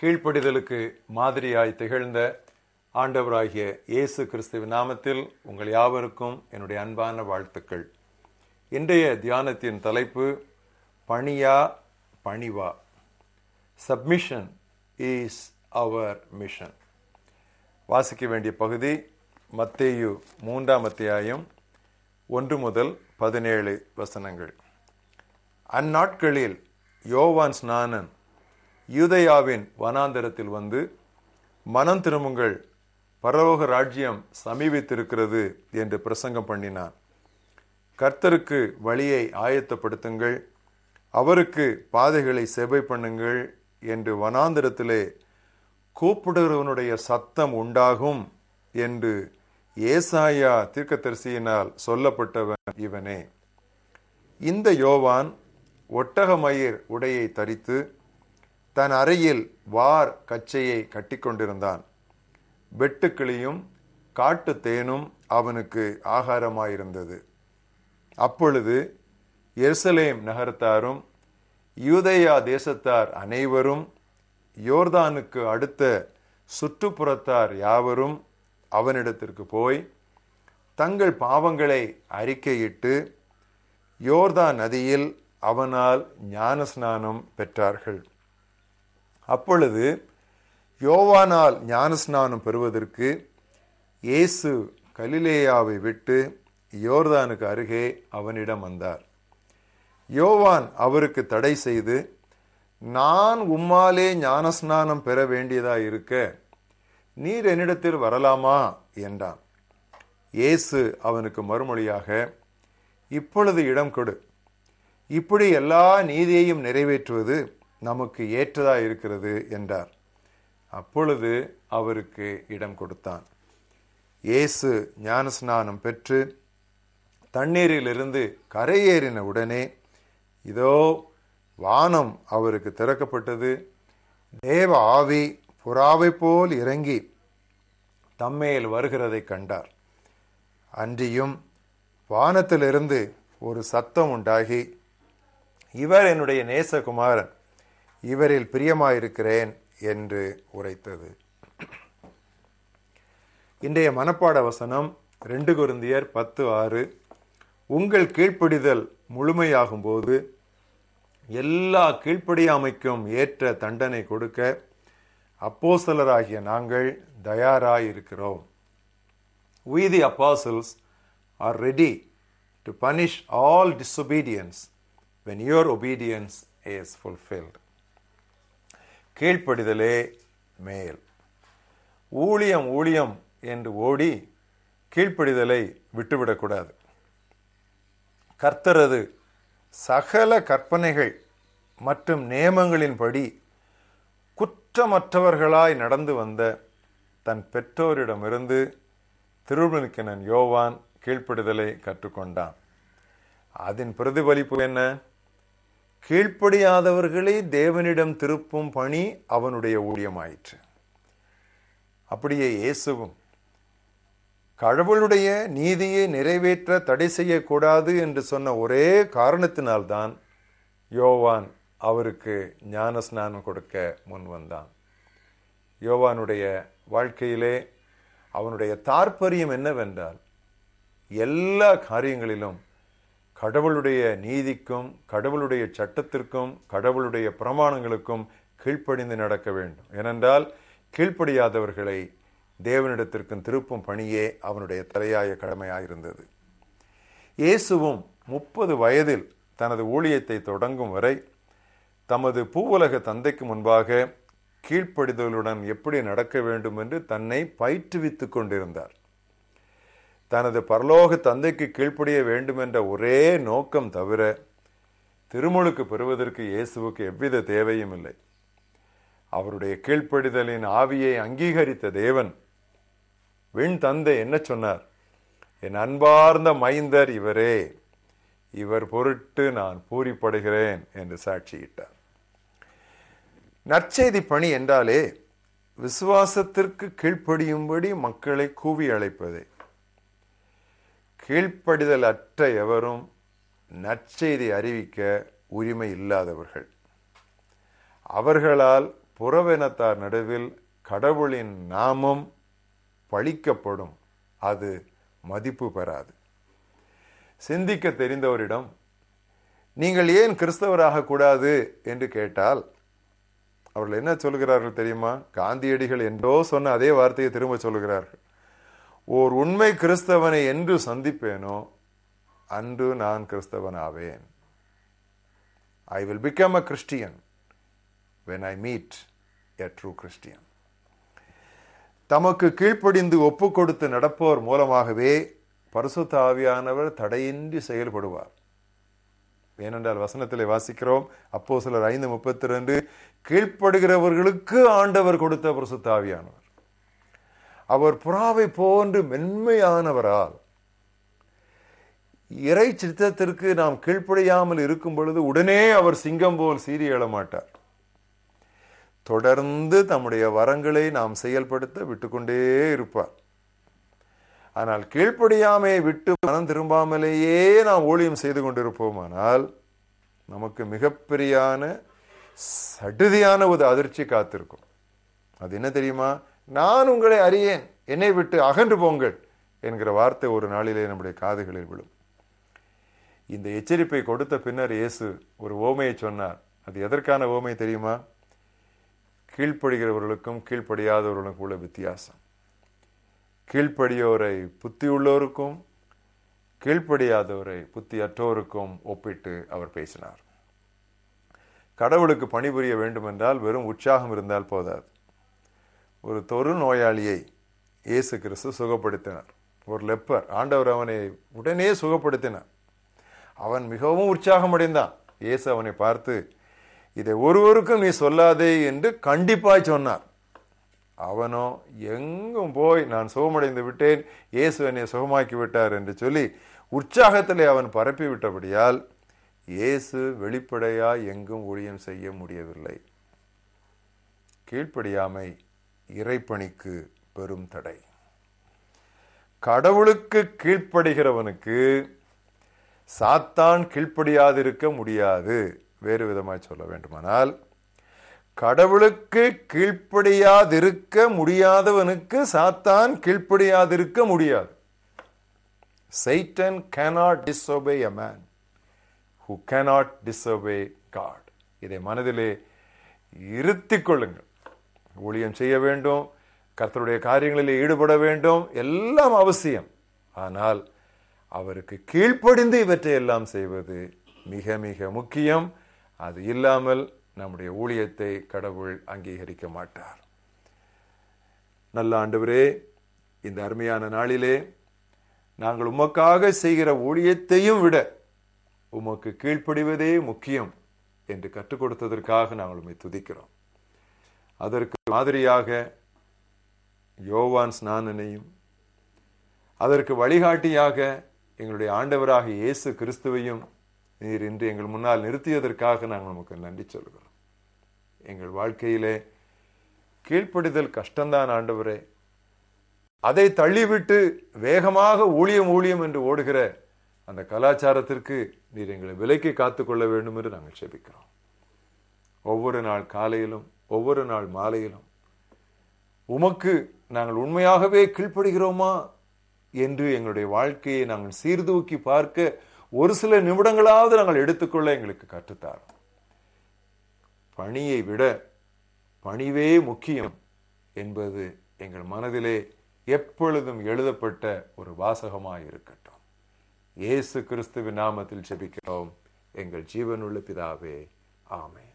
கீழ்ப்படிதலுக்கு மாதிரியாய் திகழ்ந்த ஆண்டவராகிய இயேசு கிறிஸ்துவின் நாமத்தில் உங்கள் யாவருக்கும் என்னுடைய அன்பான வாழ்த்துக்கள். இன்றைய தியானத்தின் தலைப்பு பணியா பணிவா. சப்மிஷன் இஸ் அவர் மிஷன் வாசிக்க வேண்டிய பகுதி மத்தேயு மூன்றாம் அத்தியாயம் ஒன்று முதல் பதினேழு வசனங்கள். அந்நாட்களில் யோவான் ஸ்நானன் யூதயாவின் வனாந்தரத்தில் வந்து மனம் திரும்புங்கள் பரலோக ராஜ்யம் சமீபித்திருக்கிறது என்று பிரசங்கம் பண்ணினான் கர்த்தருக்கு வழியை ஆயத்தப்படுத்துங்கள் அவருக்கு பாதைகளை செவை பண்ணுங்கள் என்று வனாந்திரத்திலே கூப்பிடுகிறவனுடைய சத்தம் உண்டாகும் என்று ஏசாயா தீர்க்கதரிசியினால் சொல்லப்பட்டவன் இவனே. இந்த யோவான் ஒட்டகமயிர் உடையை தரித்து தன் அறையில் வார் கச்சையை கட்டிக்கொண்டிருந்தான். வெட்டுக்கிளியும் காட்டு தேனும் அவனுக்கு ஆகாரமாயிருந்தது. அப்பொழுது எருசலேம் நகரத்தாரும் யூதயா தேசத்தார் அனைவரும் யோர்தானுக்கு அடுத்த சுற்றுப்புறத்தார் யாவரும் அவனிடத்திற்கு போய் தங்கள் பாவங்களை அறிக்கையிட்டு யோர்தான் நதியில் அவனால் ஞானஸ்நானம் பெற்றார்கள். அப்பொழுது யோவானால் ஞானஸ்நானம் பெறுவதற்கு இயேசு கலிலேயாவை விட்டு யோர்தானுக்கு அருகே அவனிடம் வந்தார். யோவான் அவருக்கு தடை செய்து நான் உம்மாலே ஞானஸ்நானம் பெற வேண்டியதாக இருக்க நீர் என்னிடத்தில் வரலாமா? என்றான். இயேசு அவனுக்கு மறுமொழியாக இப்பொழுது இடம் கொடு. இப்படி எல்லா நீதியையும் நிறைவேற்றுவது நமக்கு ஏற்றதாக இருக்கிறது என்றார். அப்பொழுது அவருக்கு இடம் கொடுத்தான். இயேசு ஞானஸ்நானம் பெற்று தண்ணீரிலிருந்து கரையேறின உடனே இதோ வானம் அவருக்கு திறக்கப்பட்டது. தேவ ஆவி புறாவை போல் இறங்கி தம்மேல் வருகிறதை கண்டார். அன்றியும் வானத்திலிருந்து ஒரு சத்தம் உண்டாகி இவர் என்னுடைய நேசகுமாரன் இவரில் பிரியமாயிருக்கிறேன் என்று உரைத்தது. இன்றைய மனப்பாட வசனம் ரெண்டு குருந்தியர் பத்து ஆறு. உங்கள் கீழ்ப்படிதல் முழுமையாகும் போது எல்லா கீழ்ப்படியாமைக்கும் ஏற்ற தண்டனை கொடுக்க அப்போசலராகிய நாங்கள் தயாராயிருக்கிறோம். We the apostles are ready to punish all disobedience when your obedience is fulfilled. கீழ்ப்படிதலே மேல். ஊழியம் ஊழியம் என்று ஓடி கீழ்ப்படிதலை விட்டுவிடக்கூடாது கர்த்தரது சகல கற்பனைகள் மற்றும் நியமங்களின்படி குற்றமற்றவர்களாய் நடந்து வந்த தன் பெற்றோரிடமிருந்து திருவிழுக்கினன் யோவான் கீழ்ப்படுதலை கற்றுக்கொண்டான். அதன் பிரதிபலிப்பு என்ன? கீழ்ப்படியாதவர்களை தேவனிடம் திருப்பும் பணி அவனுடைய ஊழியமாயிற்று. அப்படியே இயேசுவும் கடவுளுடைய நீதியை நிறைவேற்ற தடை செய்யக்கூடாது என்று சொன்ன ஒரே காரணத்தினால்தான் யோவான் அவருக்கு ஞான ஸ்நானம் கொடுக்க முன் வந்தான். யோவானுடைய வாழ்க்கையிலே அவனுடைய தாற்பரியம் என்னவென்றால் எல்லா காரியங்களிலும் கடவுளுடைய நீதிக்கும் கடவுளுடைய சட்டத்திற்கும் கடவுளுடைய பிரமாணங்களுக்கும் கீழ்ப்படிந்து நடக்க வேண்டும். ஏனென்றால் கீழ்ப்படியாதவர்களை தேவனிடத்திற்கும் திருப்பும் பணியே அவனுடைய தலையாய கடமையாயிருந்தது இயேசுவும் முப்பது வயதில் தனது ஊழியத்தை தொடங்கும் வரை தமது பூவுலக தந்தைக்கு முன்பாக கீழ்ப்படிதலுடன் எப்படி நடக்க வேண்டும் என்று தன்னை பயிற்றுவித்துக் கொண்டிருந்தார். தனது பரலோக தந்தைக்கு கீழ்ப்படிய வேண்டும் என்ற ஒரே நோக்கம் தவிர திருமுழுக்கு பெறுவதற்கு இயேசுவுக்கு எவ்வித தேவையும் இல்லை. அவருடைய கீழ்ப்படிதலின் ஆவியை அங்கீகரித்த தேவன் விண் தந்தை என்ன சொன்னார்? என் அன்பார்ந்த மைந்தர் இவரே இவர் பொருட்டு நான் பூரிப்படுகிறேன் என்று சாட்சியிட்டார். நற்செய்தி பணி என்றாலே விசுவாசத்திற்கு கீழ்ப்படியும்படி மக்களை கூவி அழைப்பதே. கீழ்ப்படிதல் அற்ற எவரும் நற்செய்தி அறிவிக்க உரிமை இல்லாதவர்கள். அவர்களால் புறவினத்தார் நடுவில் கடவுளின் நாமம் பழிக்கப்படும். அது மதிப்பு பெறாது. சிந்திக்க தெரிந்தவரிடம் நீங்கள் ஏன் கிறிஸ்தவராக கூடாது? என்று கேட்டால் அவர்கள் என்ன சொல்கிறார்கள் தெரியுமா? காந்தியடிகள் என்றோ சொன்ன அதே வார்த்தையை திரும்ப சொல்கிறார்கள் ஓர் உண்மை கிறிஸ்தவனை என்று சந்திப்பேனோ அன்று நான் கிறிஸ்தவன் ஆவேன் I will become a Christian when I meet a true Christian தமக்கு கீழ்ப்படிந்து ஒப்பு கொடுத்து நடப்போர் மூலமாகவே பரிசுத்த ஆவியானவர் தடையின்றி செயல்படுவார். ஏனென்றால் வசனத்திலே வாசிக்கிறோம் அப்போ சிலர் ஐந்து முப்பத்தி ரெண்டு கீழ்ப்படுகிறவர்களுக்கு ஆண்டவர் கொடுத்த பரிசுத்த ஆவியானவர். அவர் புறாவை போன்று மென்மையானவரால் இறை சித்தத்திற்கு நாம் கீழ்ப்படியாமல் இருக்கும் பொழுது உடனே அவர் சிங்கம் போல் சீறி எழமாட்டார் தொடர்ந்து தம்முடைய வரங்களை நாம் செயல்படுத்த விட்டுக்கொண்டே இருப்பார். ஆனால் கீழ்ப்படியாமையை விட்டு மனம் திரும்பாமலேயே நாம் ஊழியம் செய்து கொண்டிருப்போமானால் நமக்கு மிகப்பெரியான சடுதியான ஒரு அதிர்ச்சி காத்திருக்கும். அது என்ன தெரியுமா? நான் உங்களை அறியேன். என்னை விட்டு அகன்று போங்கள் என்கிற வார்த்தை ஒரு நாளிலே நம்முடைய காதுகளில் விழும். இந்த எச்சரிப்பை கொடுத்த பின்னர் இயேசு ஒரு ஓமையை சொன்னார். அது எதற்கான ஓமை தெரியுமா? கீழ்ப்படுகிறவர்களுக்கும் கீழ்ப்படியாதவர்களுக்கும் உள்ள வித்தியாசம். கீழ்ப்படியோரை புத்தி உள்ளோருக்கும் கீழ்ப்படியாதவரை புத்தியற்றோருக்கும் ஒப்பிட்டு அவர் பேசினார். கடவுளுக்கு பணிபுரிய வேண்டுமென்றால் வெறும் உற்சாகம் இருந்தால் போதாது. ஒரு தொரு நோயாளியை இயேசு கிறிஸ்து சுகப்படுத்தினார். ஒரு லெப்பர் ஆண்டவர் அவனை உடனே சுகப்படுத்தினார். அவன் மிகவும் உற்சாகம் அடைந்தான் இயேசு அவனை பார்த்து இதை ஒருவருக்கும் நீ சொல்லாதே என்று கண்டிப்பாய் சொன்னார். அவனோ எங்கும் போய் நான் சுகமடைந்து விட்டேன். இயேசு என்னை சுகமாக்கி விட்டார் என்று சொல்லி உற்சாகத்திலே அவன் பரப்பி விட்டபடியால் இயேசு வெளிப்படையா எங்கும் ஊழியம் செய்ய முடியவில்லை. கீழ்ப்படியாமை இறைப்பணிக்கு பெரும் தடை. கடவுளுக்கு கீழ்ப்படுகிறவனுக்கு சாத்தான் கீழ்ப்படியாதிருக்க முடியாது. வேறு விதமாய் சொல்ல வேண்டுமானால் கடவுளுக்கு கீழ்ப்படியாதிருக்க முடியாதவனுக்கு சாத்தான் கீழ்ப்படியாதிருக்க முடியாது. சைட்டன் cannot disobey a man who cannot disobey God. இதை மனதிலே இருத்திக் கொள்ளுங்கள். ஊழியம் செய்ய வேண்டும் கர்த்தருடைய காரியங்களில் ஈடுபட வேண்டும் எல்லாம் அவசியம். ஆனால் அவருக்கு கீழ்ப்படிந்து இவற்றை எல்லாம் செய்வது மிக மிக முக்கியம். அது இல்லாமல் நம்முடைய ஊழியத்தை கடவுள் அங்கீகரிக்க மாட்டார். நல்ல ஆண்டவரே இந்த அருமையான நாளிலே நாங்கள் உமக்காக செய்கிற ஊழியத்தையும் விட உமக்கு கீழ்ப்படிவதே முக்கியம் என்று கற்றுக் கொடுத்ததற்காக நாங்கள் உண்மை துதிக்கிறோம். அதற்கு மாதிரியாக யோவான் ஸ்நானனையும் அதற்கு வழிகாட்டியாக எங்களுடைய ஆண்டவராக இயேசு கிறிஸ்துவையும் நீர் இன்று எங்கள் முன்னால் நிறுத்தியதற்காக நாங்கள் நமக்கு நன்றி சொல்கிறோம். எங்கள் வாழ்க்கையிலே கீழ்ப்படிதல் கஷ்டம்தான் ஆண்டவரே. அதை தள்ளிவிட்டு வேகமாக ஊழியம் ஊழியம் என்று ஓடுகிற அந்த கலாச்சாரத்திற்கு நீர் எங்களை விலைக்கு காத்துக்கொள்ள வேண்டும் என்று நாங்கள் செபிக்கிறோம். ஒவ்வொரு நாள் காலையிலும் ஒவ்வொரு நாள் மாலையிலும். உமக்கு நாங்கள் உண்மையாகவே கீழ்ப்படுகிறோமா? என்று எங்களுடைய வாழ்க்கையை நாங்கள் சீர்தூக்கி பார்க்க ஒரு சில நிமிடங்களாவது நாங்கள் எடுத்துக்கொள்ள எங்களுக்கு கற்றுத்தார் பணியை விட பணிவே முக்கியம் என்பது எங்கள் மனதிலே எப்பொழுதும் எழுதப்பட்ட ஒரு வாசகமாக இருக்கட்டும் இயேசு கிறிஸ்துவின் நாமத்தில் செபிக்கிறோம் எங்கள் ஜீவனுள்ள பிதாவே ஆமே